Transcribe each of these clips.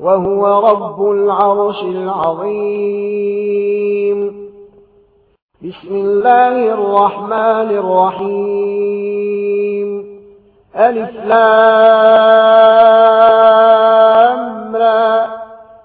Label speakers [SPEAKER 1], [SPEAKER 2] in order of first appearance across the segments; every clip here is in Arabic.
[SPEAKER 1] وهو رب العرش العظيم. بسم الله الرحمن الرحيم. ألف لامرى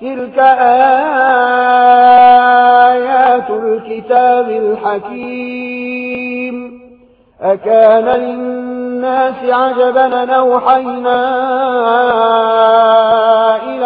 [SPEAKER 1] تلك آيات الكتاب الحكيم. أكان للناس عجبا نوحينا إلى